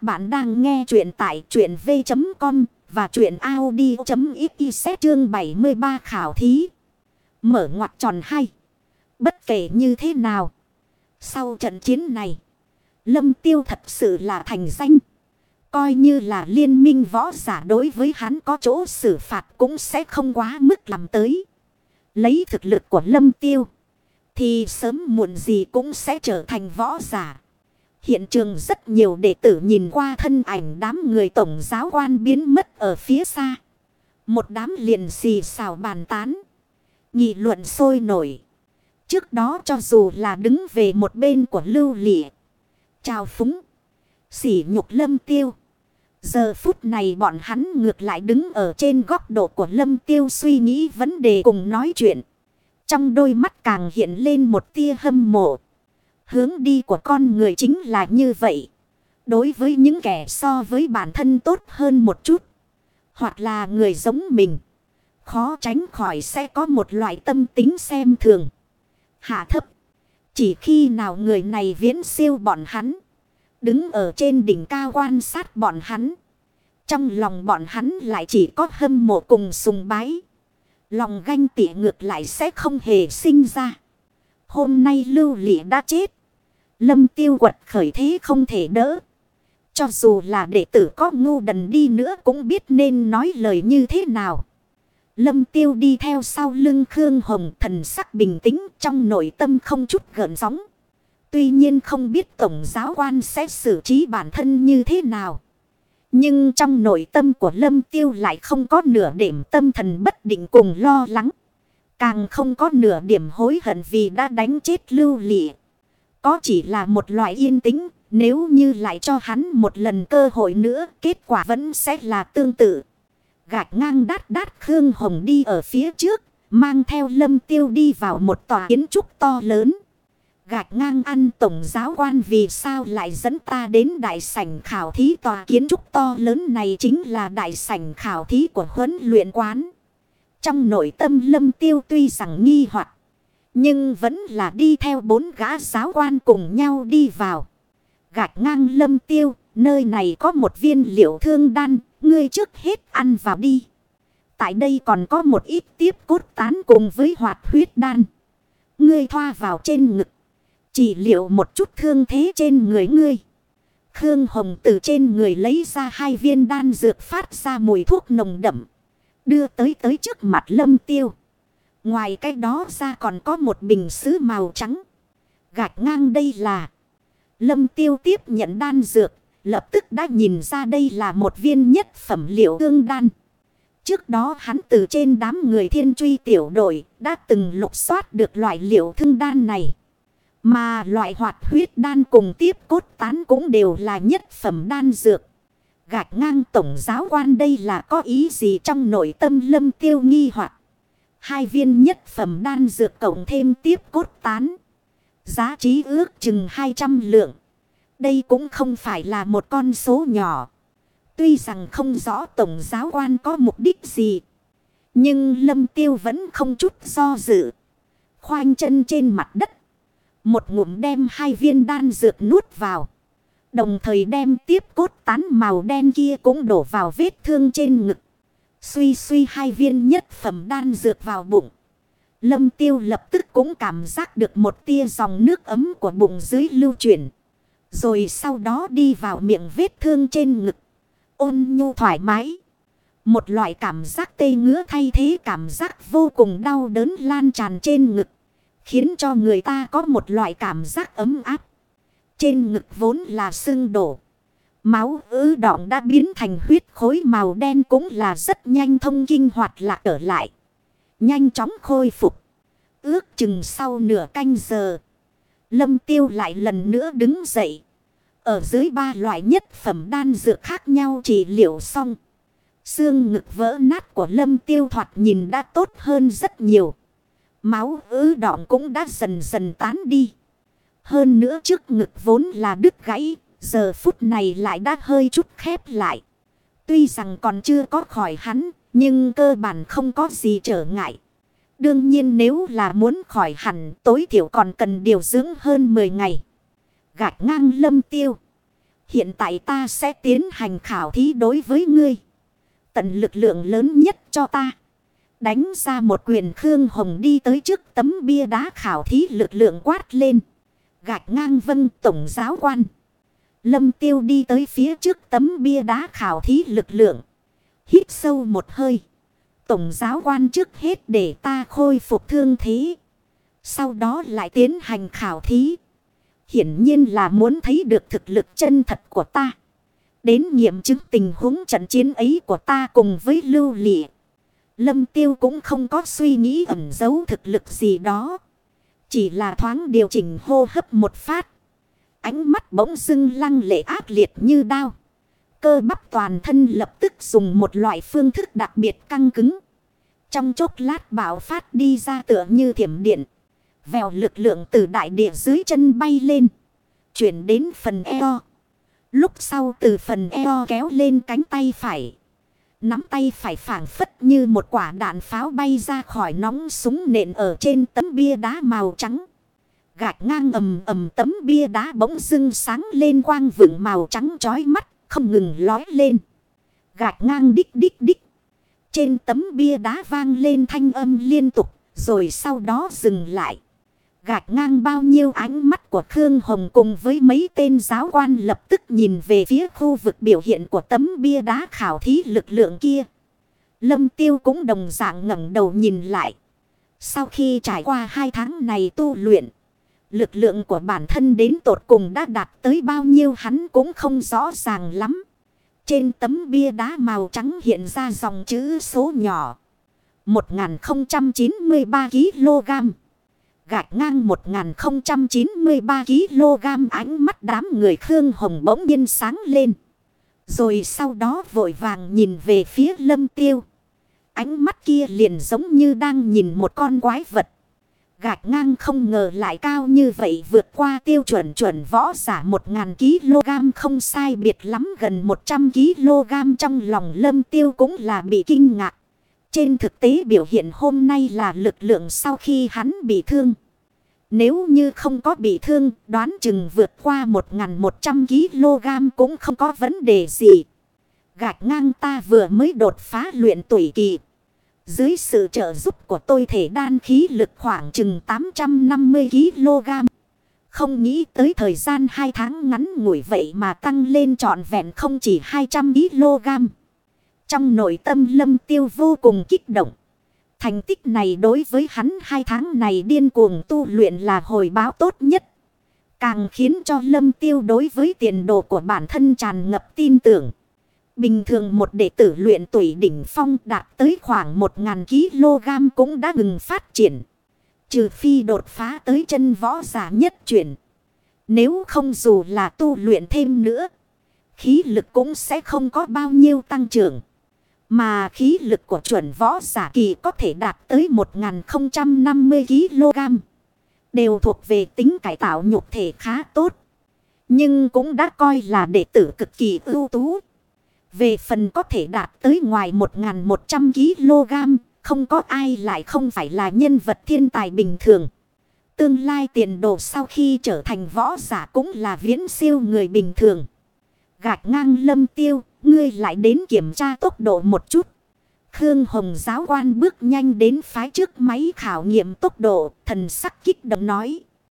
Các bạn đang nghe chuyện tại chuyện v.com và chuyện Audi.xyz chương 73 khảo thí. Mở ngoặt tròn hay. Bất kể như thế nào. Sau trận chiến này. Lâm Tiêu thật sự là thành danh. Coi như là liên minh võ giả đối với hắn có chỗ xử phạt cũng sẽ không quá mức làm tới. Lấy thực lực của Lâm Tiêu. Thì sớm muộn gì cũng sẽ trở thành võ giả. Hiện trường rất nhiều đệ tử nhìn qua thân ảnh đám người tổng giáo quan biến mất ở phía xa. Một đám liền xì xào bàn tán. Nghị luận sôi nổi. Trước đó cho dù là đứng về một bên của lưu lịa. Chào phúng. Sỉ nhục lâm tiêu. Giờ phút này bọn hắn ngược lại đứng ở trên góc độ của lâm tiêu suy nghĩ vấn đề cùng nói chuyện. Trong đôi mắt càng hiện lên một tia hâm mộ. Hướng đi của con người chính là như vậy. Đối với những kẻ so với bản thân tốt hơn một chút. Hoặc là người giống mình. Khó tránh khỏi sẽ có một loại tâm tính xem thường. Hạ thấp. Chỉ khi nào người này viễn siêu bọn hắn. Đứng ở trên đỉnh cao quan sát bọn hắn. Trong lòng bọn hắn lại chỉ có hâm mộ cùng sùng bái. Lòng ganh tị ngược lại sẽ không hề sinh ra. Hôm nay lưu lị đã chết. Lâm tiêu quật khởi thế không thể đỡ. Cho dù là đệ tử có ngu đần đi nữa cũng biết nên nói lời như thế nào. Lâm tiêu đi theo sau lưng Khương Hồng thần sắc bình tĩnh trong nội tâm không chút gợn sóng. Tuy nhiên không biết tổng giáo quan sẽ xử trí bản thân như thế nào. Nhưng trong nội tâm của Lâm Tiêu lại không có nửa điểm tâm thần bất định cùng lo lắng. Càng không có nửa điểm hối hận vì đã đánh chết lưu lịa. Có chỉ là một loại yên tĩnh, nếu như lại cho hắn một lần cơ hội nữa, kết quả vẫn sẽ là tương tự. Gạch ngang đát đát Khương Hồng đi ở phía trước, mang theo lâm tiêu đi vào một tòa kiến trúc to lớn. Gạch ngang ăn tổng giáo quan vì sao lại dẫn ta đến đại sảnh khảo thí tòa kiến trúc to lớn này chính là đại sảnh khảo thí của huấn luyện quán. Trong nội tâm lâm tiêu tuy rằng nghi hoặc nhưng vẫn là đi theo bốn gã giáo quan cùng nhau đi vào. Gạch ngang lâm tiêu, nơi này có một viên liệu thương đan, ngươi trước hết ăn vào đi. Tại đây còn có một ít tiếp cốt tán cùng với hoạt huyết đan. Ngươi thoa vào trên ngực. Chỉ liệu một chút thương thế trên người ngươi. Khương Hồng từ trên người lấy ra hai viên đan dược phát ra mùi thuốc nồng đậm. Đưa tới tới trước mặt lâm tiêu. Ngoài cái đó ra còn có một bình sứ màu trắng. Gạch ngang đây là. Lâm tiêu tiếp nhận đan dược. Lập tức đã nhìn ra đây là một viên nhất phẩm liệu tương đan. Trước đó hắn từ trên đám người thiên truy tiểu đội đã từng lục soát được loại liệu thương đan này. Mà loại hoạt huyết đan cùng tiếp cốt tán cũng đều là nhất phẩm đan dược. Gạch ngang tổng giáo quan đây là có ý gì trong nội tâm lâm tiêu nghi hoặc Hai viên nhất phẩm đan dược cộng thêm tiếp cốt tán. Giá trị ước chừng 200 lượng. Đây cũng không phải là một con số nhỏ. Tuy rằng không rõ tổng giáo quan có mục đích gì. Nhưng lâm tiêu vẫn không chút do dự. Khoanh chân trên mặt đất. Một ngụm đem hai viên đan dược nuốt vào. Đồng thời đem tiếp cốt tán màu đen kia cũng đổ vào vết thương trên ngực. Suy suy hai viên nhất phẩm đan dược vào bụng. Lâm tiêu lập tức cũng cảm giác được một tia dòng nước ấm của bụng dưới lưu chuyển. Rồi sau đó đi vào miệng vết thương trên ngực. Ôn nhu thoải mái. Một loại cảm giác tê ngứa thay thế cảm giác vô cùng đau đớn lan tràn trên ngực. Khiến cho người ta có một loại cảm giác ấm áp. Trên ngực vốn là sưng đổ. Máu ứ đọng đã biến thành huyết khối màu đen cũng là rất nhanh thông kinh hoạt lạc ở lại. Nhanh chóng khôi phục. Ước chừng sau nửa canh giờ. Lâm tiêu lại lần nữa đứng dậy. Ở dưới ba loại nhất phẩm đan dược khác nhau trị liệu xong. Xương ngực vỡ nát của lâm tiêu thoạt nhìn đã tốt hơn rất nhiều. Máu ứ đọng cũng đã dần dần tán đi. Hơn nữa trước ngực vốn là đứt gãy. Giờ phút này lại đã hơi chút khép lại. Tuy rằng còn chưa có khỏi hắn. Nhưng cơ bản không có gì trở ngại. Đương nhiên nếu là muốn khỏi hẳn, tối thiểu còn cần điều dưỡng hơn 10 ngày. Gạch ngang lâm tiêu. Hiện tại ta sẽ tiến hành khảo thí đối với ngươi. Tận lực lượng lớn nhất cho ta. Đánh ra một quyền Khương Hồng đi tới trước tấm bia đá khảo thí lực lượng quát lên. Gạch ngang vân tổng giáo quan. Lâm tiêu đi tới phía trước tấm bia đá khảo thí lực lượng. Hít sâu một hơi. Tổng giáo quan trước hết để ta khôi phục thương thế. Sau đó lại tiến hành khảo thí. Hiển nhiên là muốn thấy được thực lực chân thật của ta. Đến nghiệm chứng tình huống trận chiến ấy của ta cùng với lưu lị. Lâm tiêu cũng không có suy nghĩ ẩn giấu thực lực gì đó. Chỉ là thoáng điều chỉnh hô hấp một phát. Ánh mắt bỗng dưng lăng lệ ác liệt như đao. Cơ bắp toàn thân lập tức dùng một loại phương thức đặc biệt căng cứng. Trong chốc lát bạo phát đi ra tựa như thiểm điện. Vèo lực lượng từ đại địa dưới chân bay lên. Chuyển đến phần eo. Lúc sau từ phần eo kéo lên cánh tay phải. Nắm tay phải phảng phất như một quả đạn pháo bay ra khỏi nóng súng nện ở trên tấm bia đá màu trắng. Gạch ngang ầm ầm tấm bia đá bỗng dưng sáng lên quang vượng màu trắng chói mắt, không ngừng lói lên. Gạch ngang đích đích đích. Trên tấm bia đá vang lên thanh âm liên tục, rồi sau đó dừng lại. Gạch ngang bao nhiêu ánh mắt của Khương Hồng cùng với mấy tên giáo quan lập tức nhìn về phía khu vực biểu hiện của tấm bia đá khảo thí lực lượng kia. Lâm Tiêu cũng đồng dạng ngẩng đầu nhìn lại. Sau khi trải qua hai tháng này tu luyện, lực lượng của bản thân đến tột cùng đã đạt tới bao nhiêu hắn cũng không rõ ràng lắm. Trên tấm bia đá màu trắng hiện ra dòng chữ số nhỏ. 1093 kg gạch ngang 1093 kg ánh mắt đám người Khương Hồng bỗng nhiên sáng lên. Rồi sau đó vội vàng nhìn về phía lâm tiêu. Ánh mắt kia liền giống như đang nhìn một con quái vật. Gạch ngang không ngờ lại cao như vậy vượt qua tiêu chuẩn chuẩn võ giả 1.000 kg không sai biệt lắm gần 100 kg trong lòng lâm tiêu cũng là bị kinh ngạc. Trên thực tế biểu hiện hôm nay là lực lượng sau khi hắn bị thương. Nếu như không có bị thương, đoán chừng vượt qua 1.100 kg cũng không có vấn đề gì. Gạch ngang ta vừa mới đột phá luyện tuổi kỳ. Dưới sự trợ giúp của tôi thể đan khí lực khoảng chừng 850 kg. Không nghĩ tới thời gian 2 tháng ngắn ngủi vậy mà tăng lên trọn vẹn không chỉ 200 kg. Trong nội tâm lâm tiêu vô cùng kích động. Thành tích này đối với hắn hai tháng này điên cuồng tu luyện là hồi báo tốt nhất. Càng khiến cho lâm tiêu đối với tiền đồ của bản thân tràn ngập tin tưởng. Bình thường một đệ tử luyện tuổi đỉnh phong đạt tới khoảng 1.000 kg cũng đã ngừng phát triển. Trừ phi đột phá tới chân võ giả nhất chuyển. Nếu không dù là tu luyện thêm nữa. Khí lực cũng sẽ không có bao nhiêu tăng trưởng. Mà khí lực của chuẩn võ giả kỳ có thể đạt tới 1050 kg. Đều thuộc về tính cải tạo nhục thể khá tốt. Nhưng cũng đã coi là đệ tử cực kỳ ưu tú. Về phần có thể đạt tới ngoài 1100 kg, không có ai lại không phải là nhân vật thiên tài bình thường. Tương lai tiền đồ sau khi trở thành võ giả cũng là viễn siêu người bình thường. Gạch ngang lâm tiêu, Ngươi lại đến kiểm tra tốc độ một chút. Khương Hồng giáo quan bước nhanh đến phái trước máy khảo nghiệm tốc độ, thần sắc kích động nói.